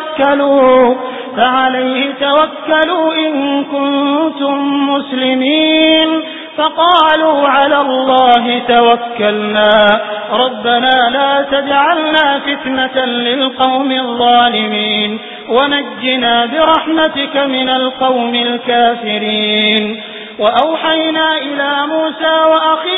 توكلوا فعليه توكلوا إن كنتم مسلمين. فقالوا على الله توكلنا. ربنا لا تجعلنا فتنة للقوم الظالمين. ونجنا برحمتك من القوم الكافرين. وأوحينا إلى موسى وأخيه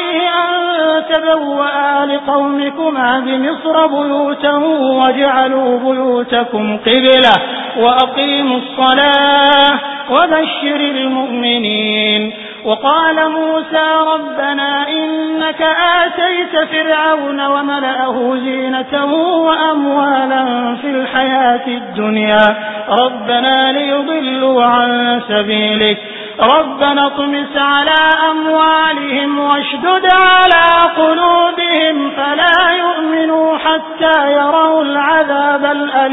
لقومكما بمصر بيوتا وجعلوا بيوتكم قبلة وأقيموا الصلاة وبشر المؤمنين. وقال موسى ربنا إنك آتيت فرعون وملأه زينة وأموالا في الحياة الدنيا. ربنا ليضلوا عن سبيلك. ربنا اطمس على أموالهم واشدد على حتى يروا العذاب الأليم.